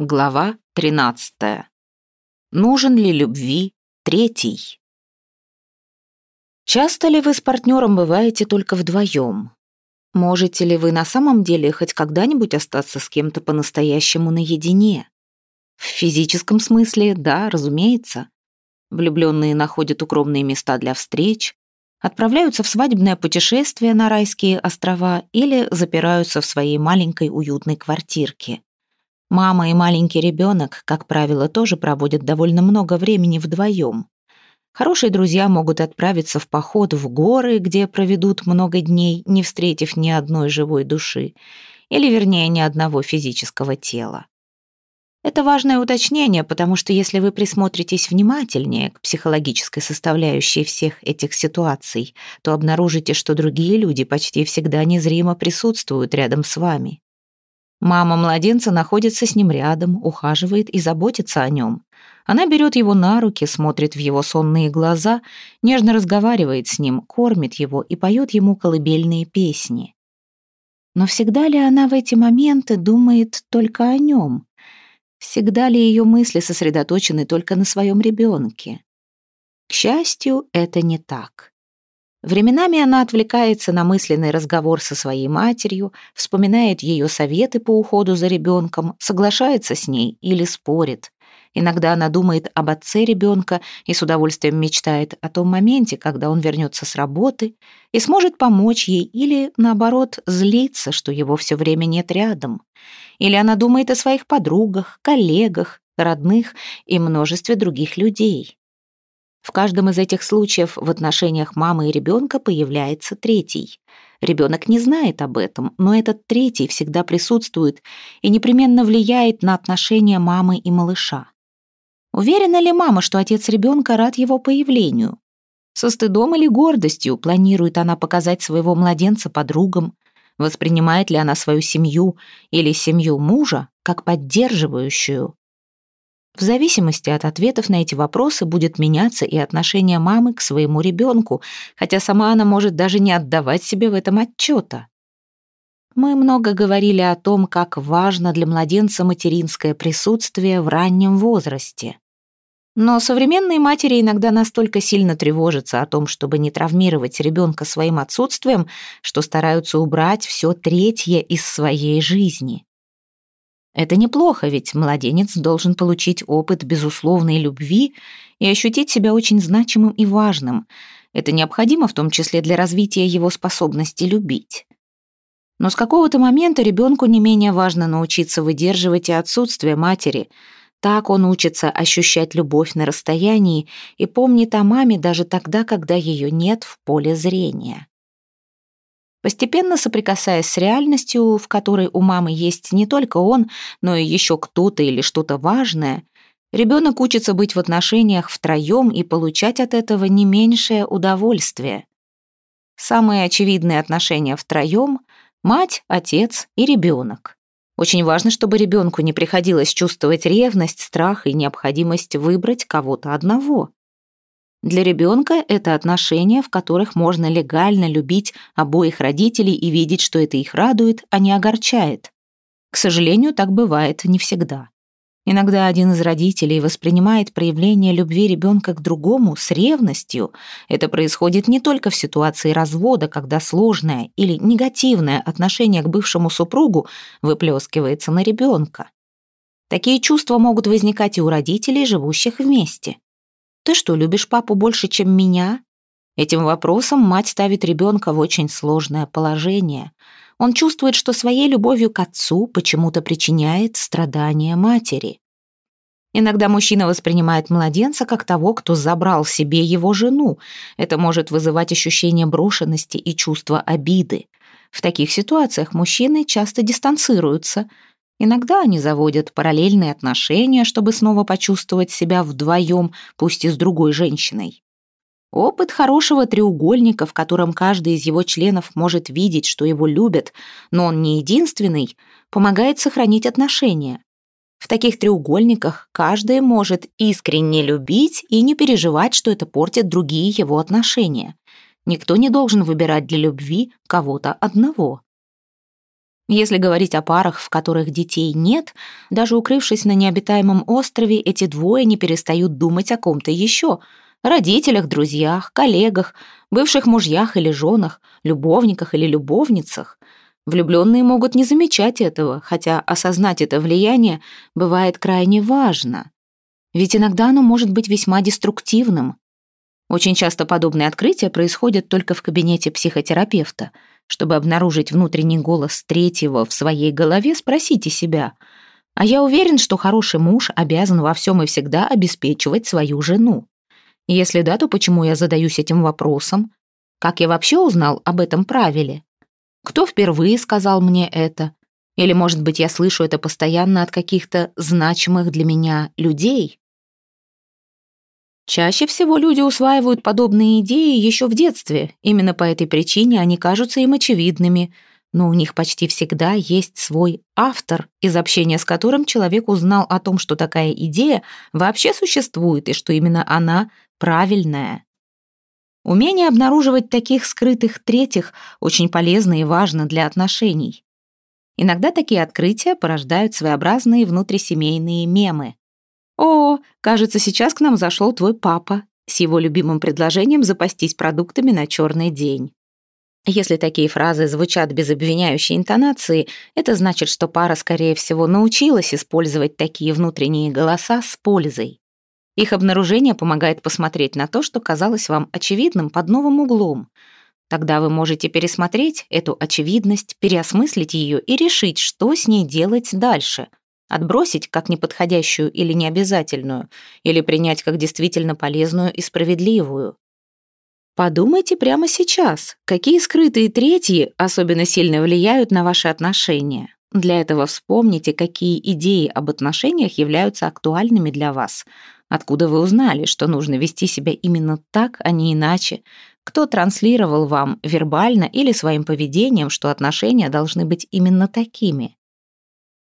Глава 13. Нужен ли любви третий? Часто ли вы с партнером бываете только вдвоем? Можете ли вы на самом деле хоть когда-нибудь остаться с кем-то по-настоящему наедине? В физическом смысле, да, разумеется. Влюбленные находят укромные места для встреч, отправляются в свадебное путешествие на райские острова или запираются в своей маленькой уютной квартирке. Мама и маленький ребенок, как правило, тоже проводят довольно много времени вдвоем. Хорошие друзья могут отправиться в поход в горы, где проведут много дней, не встретив ни одной живой души, или, вернее, ни одного физического тела. Это важное уточнение, потому что если вы присмотритесь внимательнее к психологической составляющей всех этих ситуаций, то обнаружите, что другие люди почти всегда незримо присутствуют рядом с вами. Мама младенца находится с ним рядом, ухаживает и заботится о нем. Она берет его на руки, смотрит в его сонные глаза, нежно разговаривает с ним, кормит его и поет ему колыбельные песни. Но всегда ли она в эти моменты думает только о нем? Всегда ли ее мысли сосредоточены только на своем ребенке? К счастью, это не так. Временами она отвлекается на мысленный разговор со своей матерью, вспоминает ее советы по уходу за ребенком, соглашается с ней или спорит. Иногда она думает об отце ребенка и с удовольствием мечтает о том моменте, когда он вернется с работы и сможет помочь ей или, наоборот, злиться, что его все время нет рядом. Или она думает о своих подругах, коллегах, родных и множестве других людей. В каждом из этих случаев в отношениях мамы и ребенка появляется третий. Ребенок не знает об этом, но этот третий всегда присутствует и непременно влияет на отношения мамы и малыша. Уверена ли мама, что отец ребенка рад его появлению? Со стыдом или гордостью планирует она показать своего младенца подругам? Воспринимает ли она свою семью или семью мужа как поддерживающую? В зависимости от ответов на эти вопросы будет меняться и отношение мамы к своему ребенку, хотя сама она может даже не отдавать себе в этом отчета. Мы много говорили о том, как важно для младенца материнское присутствие в раннем возрасте. Но современные матери иногда настолько сильно тревожатся о том, чтобы не травмировать ребенка своим отсутствием, что стараются убрать все третье из своей жизни. Это неплохо, ведь младенец должен получить опыт безусловной любви и ощутить себя очень значимым и важным. Это необходимо в том числе для развития его способности любить. Но с какого-то момента ребенку не менее важно научиться выдерживать и отсутствие матери. Так он учится ощущать любовь на расстоянии и помнит о маме даже тогда, когда ее нет в поле зрения. Постепенно соприкасаясь с реальностью, в которой у мамы есть не только он, но и еще кто-то или что-то важное, ребенок учится быть в отношениях втроем и получать от этого не меньшее удовольствие. Самые очевидные отношения втроем — мать, отец и ребенок. Очень важно, чтобы ребенку не приходилось чувствовать ревность, страх и необходимость выбрать кого-то одного. Для ребенка это отношения, в которых можно легально любить обоих родителей и видеть, что это их радует, а не огорчает. К сожалению, так бывает не всегда. Иногда один из родителей воспринимает проявление любви ребенка к другому с ревностью. Это происходит не только в ситуации развода, когда сложное или негативное отношение к бывшему супругу выплескивается на ребенка. Такие чувства могут возникать и у родителей, живущих вместе. «Ты что, любишь папу больше, чем меня?» Этим вопросом мать ставит ребенка в очень сложное положение. Он чувствует, что своей любовью к отцу почему-то причиняет страдания матери. Иногда мужчина воспринимает младенца как того, кто забрал себе его жену. Это может вызывать ощущение брошенности и чувство обиды. В таких ситуациях мужчины часто дистанцируются – Иногда они заводят параллельные отношения, чтобы снова почувствовать себя вдвоем, пусть и с другой женщиной. Опыт хорошего треугольника, в котором каждый из его членов может видеть, что его любят, но он не единственный, помогает сохранить отношения. В таких треугольниках каждый может искренне любить и не переживать, что это портит другие его отношения. Никто не должен выбирать для любви кого-то одного. Если говорить о парах, в которых детей нет, даже укрывшись на необитаемом острове, эти двое не перестают думать о ком-то еще — родителях, друзьях, коллегах, бывших мужьях или женах, любовниках или любовницах. Влюбленные могут не замечать этого, хотя осознать это влияние бывает крайне важно. Ведь иногда оно может быть весьма деструктивным. Очень часто подобные открытия происходят только в кабинете психотерапевта. Чтобы обнаружить внутренний голос третьего в своей голове, спросите себя, а я уверен, что хороший муж обязан во всем и всегда обеспечивать свою жену. Если да, то почему я задаюсь этим вопросом? Как я вообще узнал об этом правиле? Кто впервые сказал мне это? Или, может быть, я слышу это постоянно от каких-то значимых для меня людей? Чаще всего люди усваивают подобные идеи еще в детстве. Именно по этой причине они кажутся им очевидными. Но у них почти всегда есть свой автор, из общения с которым человек узнал о том, что такая идея вообще существует и что именно она правильная. Умение обнаруживать таких скрытых третьих очень полезно и важно для отношений. Иногда такие открытия порождают своеобразные внутрисемейные мемы. «О, кажется, сейчас к нам зашел твой папа», с его любимым предложением запастись продуктами на черный день. Если такие фразы звучат без обвиняющей интонации, это значит, что пара, скорее всего, научилась использовать такие внутренние голоса с пользой. Их обнаружение помогает посмотреть на то, что казалось вам очевидным под новым углом. Тогда вы можете пересмотреть эту очевидность, переосмыслить ее и решить, что с ней делать дальше. Отбросить как неподходящую или необязательную, или принять как действительно полезную и справедливую. Подумайте прямо сейчас, какие скрытые третьи особенно сильно влияют на ваши отношения. Для этого вспомните, какие идеи об отношениях являются актуальными для вас – Откуда вы узнали, что нужно вести себя именно так, а не иначе? Кто транслировал вам вербально или своим поведением, что отношения должны быть именно такими?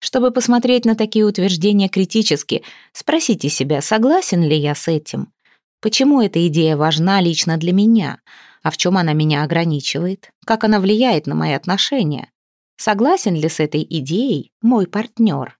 Чтобы посмотреть на такие утверждения критически, спросите себя, согласен ли я с этим? Почему эта идея важна лично для меня? А в чем она меня ограничивает? Как она влияет на мои отношения? Согласен ли с этой идеей мой партнер?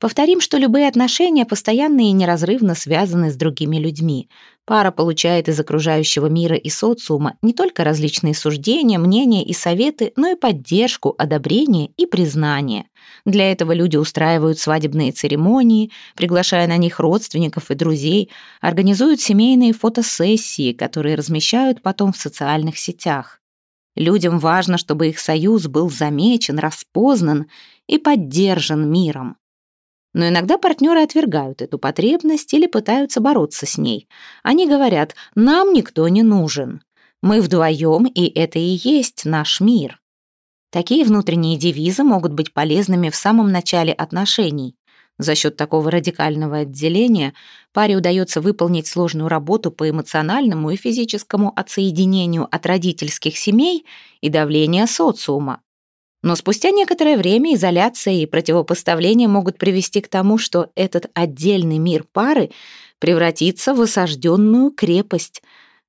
Повторим, что любые отношения постоянно и неразрывно связаны с другими людьми. Пара получает из окружающего мира и социума не только различные суждения, мнения и советы, но и поддержку, одобрение и признание. Для этого люди устраивают свадебные церемонии, приглашая на них родственников и друзей, организуют семейные фотосессии, которые размещают потом в социальных сетях. Людям важно, чтобы их союз был замечен, распознан и поддержан миром. Но иногда партнеры отвергают эту потребность или пытаются бороться с ней. Они говорят «нам никто не нужен». Мы вдвоем, и это и есть наш мир. Такие внутренние девизы могут быть полезными в самом начале отношений. За счет такого радикального отделения паре удается выполнить сложную работу по эмоциональному и физическому отсоединению от родительских семей и давления социума. Но спустя некоторое время изоляция и противопоставление могут привести к тому, что этот отдельный мир пары превратится в осажденную крепость.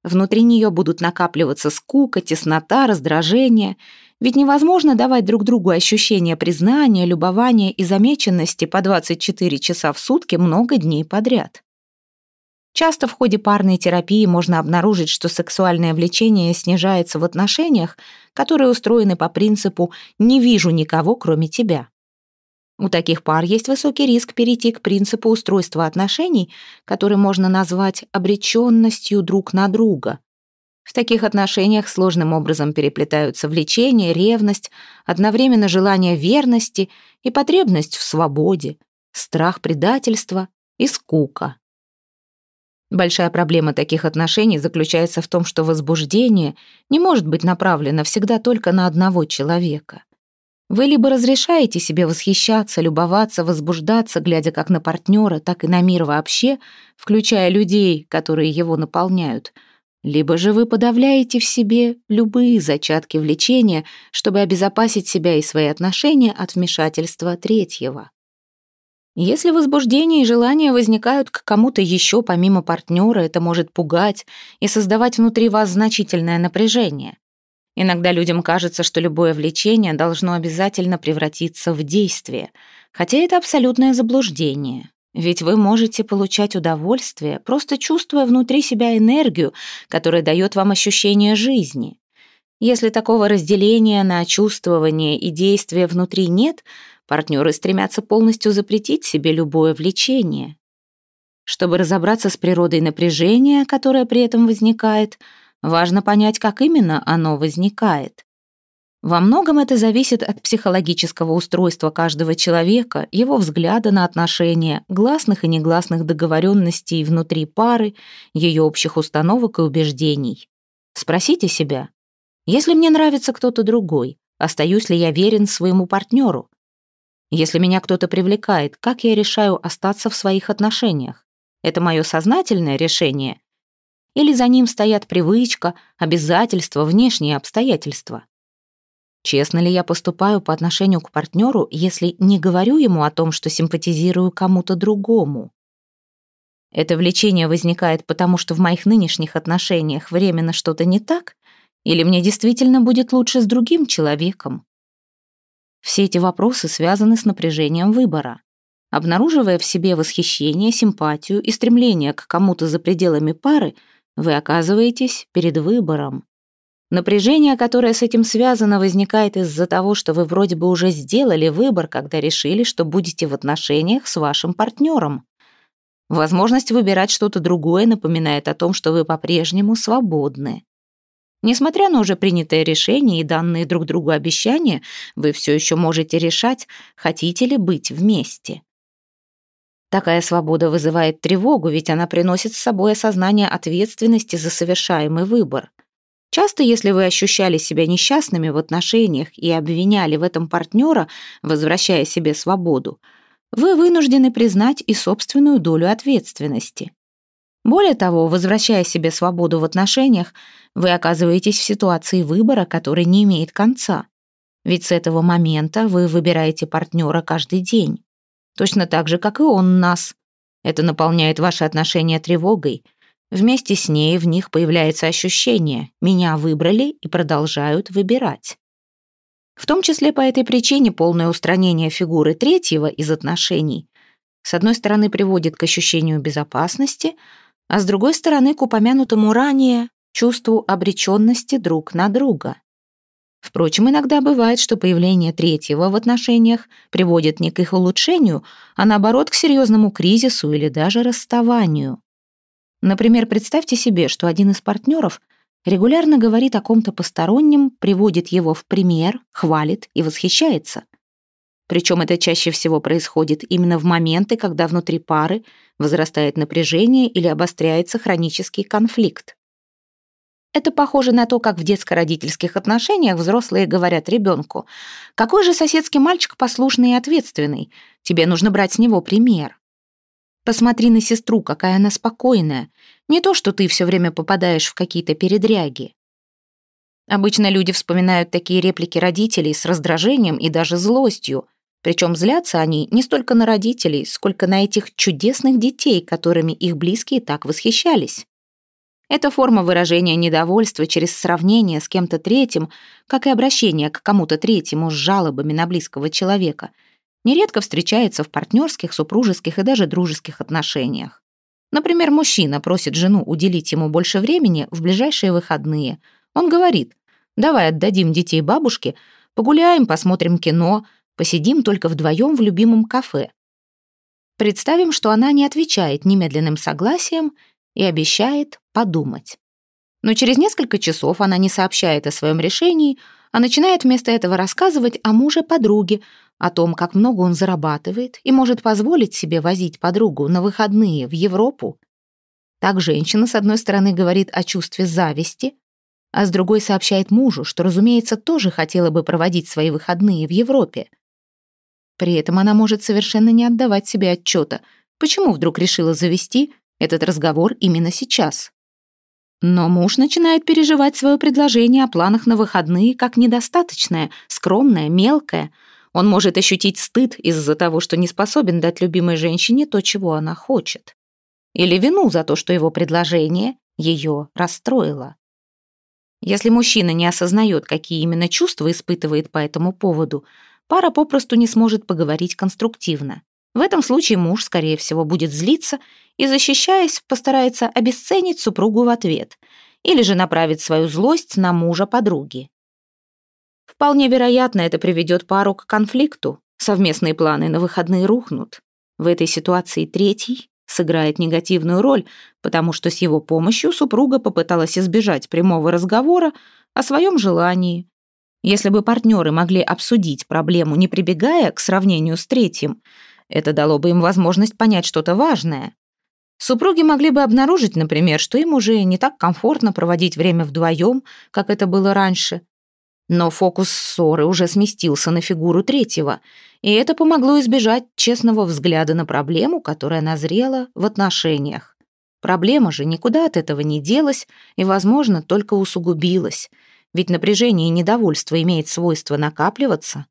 Внутри нее будут накапливаться скука, теснота, раздражение. Ведь невозможно давать друг другу ощущение признания, любования и замеченности по 24 часа в сутки много дней подряд. Часто в ходе парной терапии можно обнаружить, что сексуальное влечение снижается в отношениях, которые устроены по принципу «не вижу никого, кроме тебя». У таких пар есть высокий риск перейти к принципу устройства отношений, который можно назвать обреченностью друг на друга. В таких отношениях сложным образом переплетаются влечение, ревность, одновременно желание верности и потребность в свободе, страх предательства и скука. Большая проблема таких отношений заключается в том, что возбуждение не может быть направлено всегда только на одного человека. Вы либо разрешаете себе восхищаться, любоваться, возбуждаться, глядя как на партнера, так и на мир вообще, включая людей, которые его наполняют, либо же вы подавляете в себе любые зачатки влечения, чтобы обезопасить себя и свои отношения от вмешательства третьего. Если возбуждение и желание возникают к кому-то еще помимо партнера, это может пугать и создавать внутри вас значительное напряжение. Иногда людям кажется, что любое влечение должно обязательно превратиться в действие, хотя это абсолютное заблуждение. Ведь вы можете получать удовольствие, просто чувствуя внутри себя энергию, которая дает вам ощущение жизни. Если такого разделения на чувствование и действие внутри нет, партнеры стремятся полностью запретить себе любое влечение. Чтобы разобраться с природой напряжения, которое при этом возникает, важно понять, как именно оно возникает. Во многом это зависит от психологического устройства каждого человека, его взгляда на отношения, гласных и негласных договоренностей внутри пары, ее общих установок и убеждений. Спросите себя, если мне нравится кто-то другой, остаюсь ли я верен своему партнеру? Если меня кто-то привлекает, как я решаю остаться в своих отношениях? Это мое сознательное решение? Или за ним стоят привычка, обязательства, внешние обстоятельства? Честно ли я поступаю по отношению к партнеру, если не говорю ему о том, что симпатизирую кому-то другому? Это влечение возникает потому, что в моих нынешних отношениях временно что-то не так, или мне действительно будет лучше с другим человеком? Все эти вопросы связаны с напряжением выбора. Обнаруживая в себе восхищение, симпатию и стремление к кому-то за пределами пары, вы оказываетесь перед выбором. Напряжение, которое с этим связано, возникает из-за того, что вы вроде бы уже сделали выбор, когда решили, что будете в отношениях с вашим партнером. Возможность выбирать что-то другое напоминает о том, что вы по-прежнему свободны. Несмотря на уже принятое решение и данные друг другу обещания, вы все еще можете решать, хотите ли быть вместе. Такая свобода вызывает тревогу, ведь она приносит с собой осознание ответственности за совершаемый выбор. Часто, если вы ощущали себя несчастными в отношениях и обвиняли в этом партнера, возвращая себе свободу, вы вынуждены признать и собственную долю ответственности. Более того, возвращая себе свободу в отношениях, вы оказываетесь в ситуации выбора, который не имеет конца. Ведь с этого момента вы выбираете партнера каждый день. Точно так же, как и он нас. Это наполняет ваши отношения тревогой, Вместе с ней в них появляется ощущение «меня выбрали и продолжают выбирать». В том числе по этой причине полное устранение фигуры третьего из отношений с одной стороны приводит к ощущению безопасности, а с другой стороны к упомянутому ранее чувству обреченности друг на друга. Впрочем, иногда бывает, что появление третьего в отношениях приводит не к их улучшению, а наоборот к серьезному кризису или даже расставанию. Например, представьте себе, что один из партнеров регулярно говорит о ком-то постороннем, приводит его в пример, хвалит и восхищается. Причем это чаще всего происходит именно в моменты, когда внутри пары возрастает напряжение или обостряется хронический конфликт. Это похоже на то, как в детско-родительских отношениях взрослые говорят ребенку, «Какой же соседский мальчик послушный и ответственный? Тебе нужно брать с него пример». Посмотри на сестру, какая она спокойная. Не то, что ты все время попадаешь в какие-то передряги. Обычно люди вспоминают такие реплики родителей с раздражением и даже злостью. Причем злятся они не столько на родителей, сколько на этих чудесных детей, которыми их близкие так восхищались. Это форма выражения недовольства через сравнение с кем-то третьим, как и обращение к кому-то третьему с жалобами на близкого человека – нередко встречается в партнерских, супружеских и даже дружеских отношениях. Например, мужчина просит жену уделить ему больше времени в ближайшие выходные. Он говорит, давай отдадим детей бабушке, погуляем, посмотрим кино, посидим только вдвоем в любимом кафе. Представим, что она не отвечает немедленным согласием и обещает подумать. Но через несколько часов она не сообщает о своем решении, а начинает вместо этого рассказывать о муже подруге, о том, как много он зарабатывает и может позволить себе возить подругу на выходные в Европу. Так женщина, с одной стороны, говорит о чувстве зависти, а с другой сообщает мужу, что, разумеется, тоже хотела бы проводить свои выходные в Европе. При этом она может совершенно не отдавать себе отчета, почему вдруг решила завести этот разговор именно сейчас. Но муж начинает переживать свое предложение о планах на выходные как недостаточное, скромное, мелкое – он может ощутить стыд из-за того, что не способен дать любимой женщине то, чего она хочет. Или вину за то, что его предложение ее расстроило. Если мужчина не осознает, какие именно чувства испытывает по этому поводу, пара попросту не сможет поговорить конструктивно. В этом случае муж, скорее всего, будет злиться и, защищаясь, постарается обесценить супругу в ответ или же направить свою злость на мужа подруги. Вполне вероятно, это приведет пару к конфликту. Совместные планы на выходные рухнут. В этой ситуации третий сыграет негативную роль, потому что с его помощью супруга попыталась избежать прямого разговора о своем желании. Если бы партнеры могли обсудить проблему, не прибегая к сравнению с третьим, это дало бы им возможность понять что-то важное. Супруги могли бы обнаружить, например, что им уже не так комфортно проводить время вдвоем, как это было раньше, но фокус ссоры уже сместился на фигуру третьего, и это помогло избежать честного взгляда на проблему, которая назрела в отношениях. Проблема же никуда от этого не делась и, возможно, только усугубилась, ведь напряжение и недовольство имеет свойство накапливаться.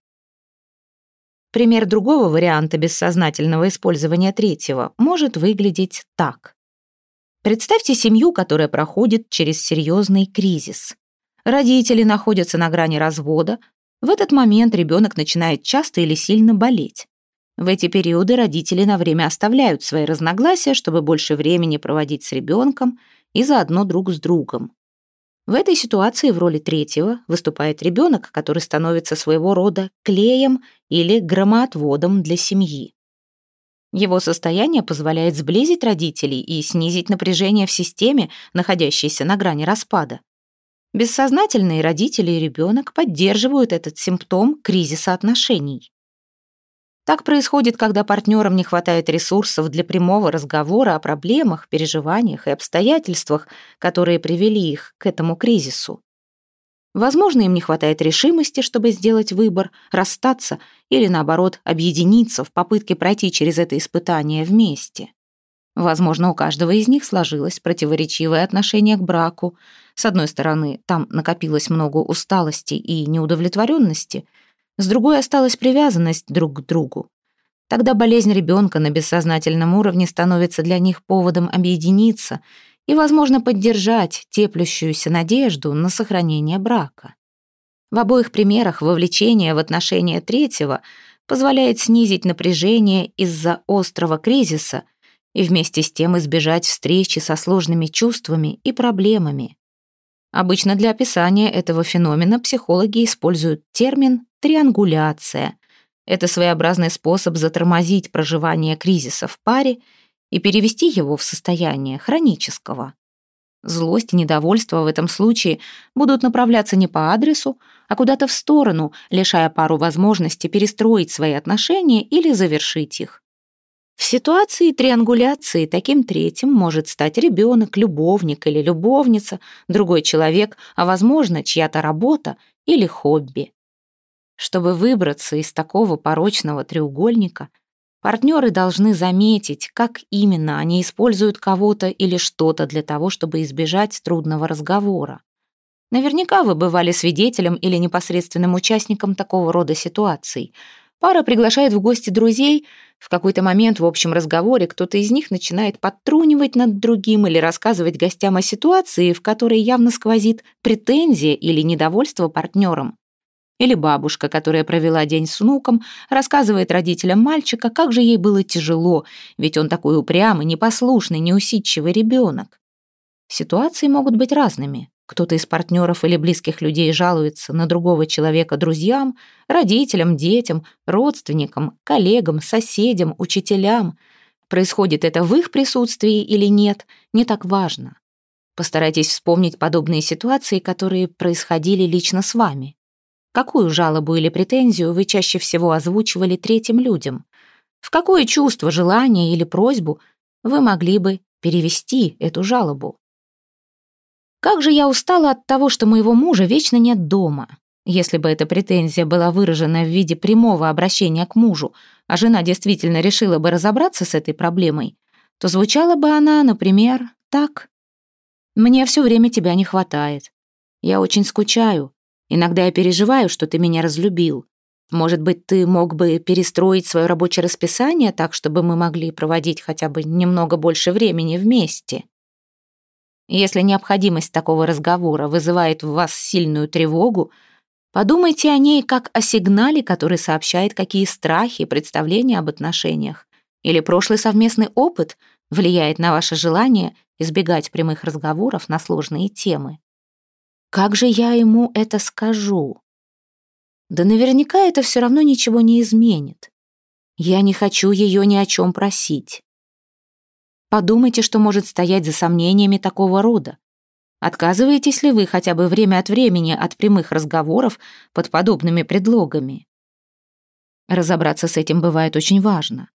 Пример другого варианта бессознательного использования третьего может выглядеть так. Представьте семью, которая проходит через серьезный кризис. Родители находятся на грани развода. В этот момент ребенок начинает часто или сильно болеть. В эти периоды родители на время оставляют свои разногласия, чтобы больше времени проводить с ребенком и заодно друг с другом. В этой ситуации в роли третьего выступает ребенок, который становится своего рода клеем или громоотводом для семьи. Его состояние позволяет сблизить родителей и снизить напряжение в системе, находящейся на грани распада. Бессознательные родители и ребенок поддерживают этот симптом кризиса отношений. Так происходит, когда партнерам не хватает ресурсов для прямого разговора о проблемах, переживаниях и обстоятельствах, которые привели их к этому кризису. Возможно, им не хватает решимости, чтобы сделать выбор, расстаться или, наоборот, объединиться в попытке пройти через это испытание вместе. Возможно, у каждого из них сложилось противоречивое отношение к браку. С одной стороны, там накопилось много усталости и неудовлетворенности, с другой осталась привязанность друг к другу. Тогда болезнь ребенка на бессознательном уровне становится для них поводом объединиться и, возможно, поддержать теплющуюся надежду на сохранение брака. В обоих примерах вовлечение в отношения третьего позволяет снизить напряжение из-за острого кризиса и вместе с тем избежать встречи со сложными чувствами и проблемами. Обычно для описания этого феномена психологи используют термин «триангуляция». Это своеобразный способ затормозить проживание кризиса в паре и перевести его в состояние хронического. Злость и недовольство в этом случае будут направляться не по адресу, а куда-то в сторону, лишая пару возможности перестроить свои отношения или завершить их. В ситуации триангуляции таким третьим может стать ребенок, любовник или любовница, другой человек, а, возможно, чья-то работа или хобби. Чтобы выбраться из такого порочного треугольника, партнеры должны заметить, как именно они используют кого-то или что-то для того, чтобы избежать трудного разговора. Наверняка вы бывали свидетелем или непосредственным участником такого рода ситуаций — Пара приглашает в гости друзей. В какой-то момент в общем разговоре кто-то из них начинает подтрунивать над другим или рассказывать гостям о ситуации, в которой явно сквозит претензия или недовольство партнером. Или бабушка, которая провела день с внуком, рассказывает родителям мальчика, как же ей было тяжело, ведь он такой упрямый, непослушный, неусидчивый ребенок. Ситуации могут быть разными. Кто-то из партнеров или близких людей жалуется на другого человека друзьям, родителям, детям, родственникам, коллегам, соседям, учителям. Происходит это в их присутствии или нет, не так важно. Постарайтесь вспомнить подобные ситуации, которые происходили лично с вами. Какую жалобу или претензию вы чаще всего озвучивали третьим людям? В какое чувство, желание или просьбу вы могли бы перевести эту жалобу? Как же я устала от того, что моего мужа вечно нет дома. Если бы эта претензия была выражена в виде прямого обращения к мужу, а жена действительно решила бы разобраться с этой проблемой, то звучала бы она, например, так. «Мне все время тебя не хватает. Я очень скучаю. Иногда я переживаю, что ты меня разлюбил. Может быть, ты мог бы перестроить свое рабочее расписание так, чтобы мы могли проводить хотя бы немного больше времени вместе?» Если необходимость такого разговора вызывает в вас сильную тревогу, подумайте о ней как о сигнале, который сообщает, какие страхи, представления об отношениях или прошлый совместный опыт влияет на ваше желание избегать прямых разговоров на сложные темы. Как же я ему это скажу? Да наверняка это все равно ничего не изменит. Я не хочу ее ни о чем просить. Подумайте, что может стоять за сомнениями такого рода. Отказываетесь ли вы хотя бы время от времени от прямых разговоров под подобными предлогами? Разобраться с этим бывает очень важно.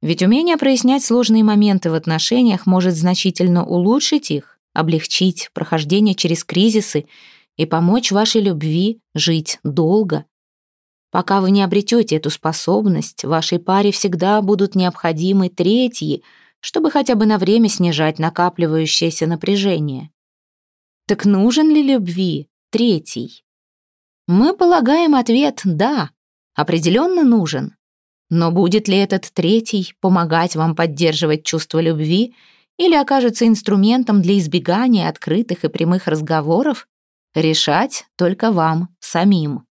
Ведь умение прояснять сложные моменты в отношениях может значительно улучшить их, облегчить прохождение через кризисы и помочь вашей любви жить долго. Пока вы не обретете эту способность, вашей паре всегда будут необходимы третьи, чтобы хотя бы на время снижать накапливающееся напряжение. Так нужен ли любви третий? Мы полагаем ответ «да», определенно нужен. Но будет ли этот третий помогать вам поддерживать чувство любви или окажется инструментом для избегания открытых и прямых разговоров, решать только вам самим.